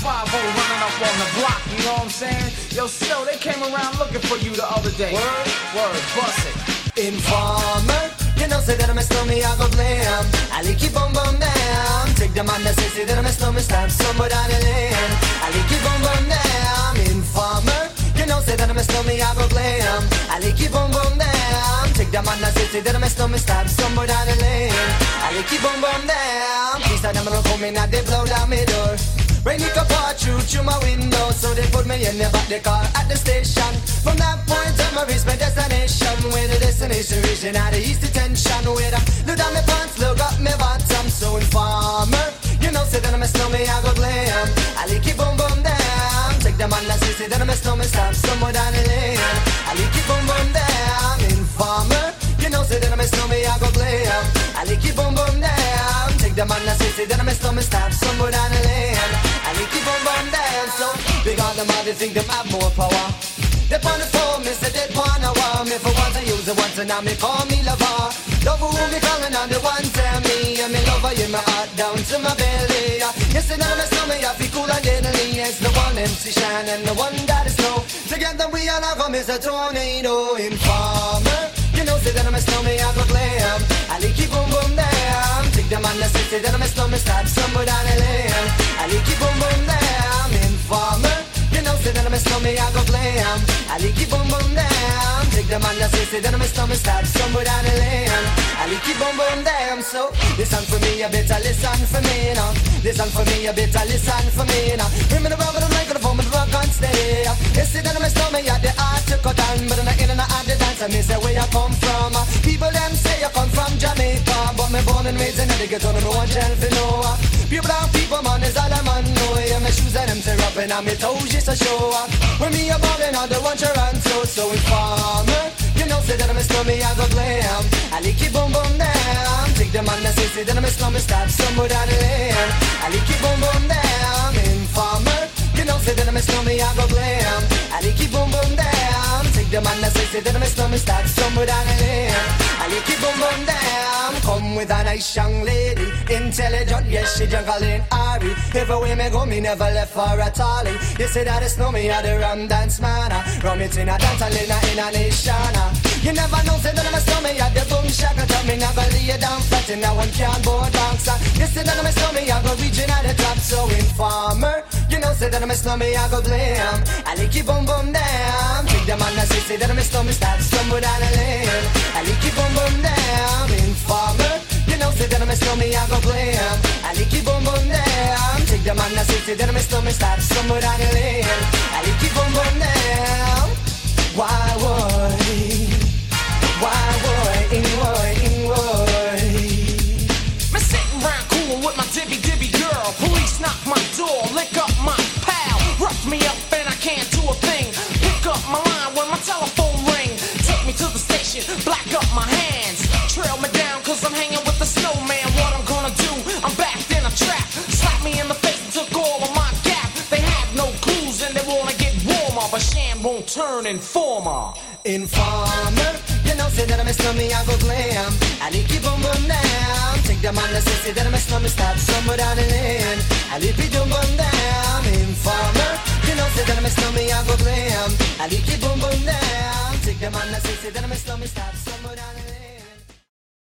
5 running up on the block, you know what I'm saying? Yo, still, they came around looking for you the other day. Word, word, bust it. Informer, you know, say that I'm a snowman, I go blame. I like keep on bum down. Take the man that say, say that I'm a snowman, stab somewhere down the lane. I like keep on bum down. Informer, you know, say that I'm a snowman, I go blame. I like keep on bum down. Take the man that say, say that I'm a snowman, stab somewhere down the lane. I like keep on bum down. Please tell them I'm coming, now they blow down my door. Rain it up through through my window. So they put me in the back the car at the station. From that point on I reach my destination. Where the destination region at the east detention. Where I look down my pants, look up my bottom. So informer, you know say that I'm a snowman I go glam. I like it boom boom down Take the man that say, say that I'm a snowman Stop somewhere down the lane. I like it boom boom down Informer, you know say that I'm a snowman I go glam. I like it boom boom down Take the man that say, say that I'm a snowman Stop somewhere down the lane Them all they think them have more power. They on the phone, me say they want me For once I use it once and now me call me lover. Love who me calling on the one tell me. And me lover in my heart down to my belly. You say that I'm a stomach, I feel cool and deadly. It's the one MC Shan and the one that is snow. Together we all have a Mr. Tornado Informer. You know say that I'm a snowman, I go glam. I like keep boom boom down Take the man that say, say that I'm a snowman Stop somewhere down the Know I'm a snowman, I go glam I like keep boom boom down Take the man that say, say that I'm a snowman Stop somewhere down the lane. I like keep boom boom down So listen for me, you better listen for me now Listen for me, you better listen for me now Bring me the rubber, the microphone, the rock and stay. Say that I'm a snowman, yeah, the art to cut down But I'm not in and out the dance, I miss where you come from? People them say you come from Jamaica But me born and raised in the ghetto, no one for no Pure brown people, man, is all I'm on know Yeah, my shoes and them tear up and I'm toes just a show When me a ballin' on the one Toronto So informer, you know say that I'm a slummy, I go glam. I like it boom boom down Take the man that say, say that I'm a slummy, stop somewhere down the lane I like it boom boom down Informer, you know say that I'm a slummy, I go glam slummy, stop somewhere down the lane I like it boom boom down Come with a nice young lady Intelligent, yes, she juggling Ari Everywhere me go, me never left for a tally You say that it's no me, I the rum dance man Rum it in a dance, and in a, in a nation You never know, say that I'm a snowman, I the boom shaka Tell me never lay down flat, and now one can't board bounce You say that I'm a snowman, I go reaching at the top So informer, you know, say that I'm a snowman, I go blam I like it boom boom down The man that say, say that I'm a snowman, start stumble down the lane I like it boom boom down Informer, you know, that I'm a snowman, I go blam I like it boom boom down Take the man that say, say that I'm a snowman, start stumble down the lane I like Won't turn informer. Informer, you know, say that I'm a slummy, I go glam. I like it boom boom down. Take the man that say, say that I'm a slummy, stop somewhere down the lane. I like it boom boom down. Informer, you know, say that I'm a slummy, I go glam. I like it boom boom down. Take the man that say, say that I'm a slummy, stop somewhere down the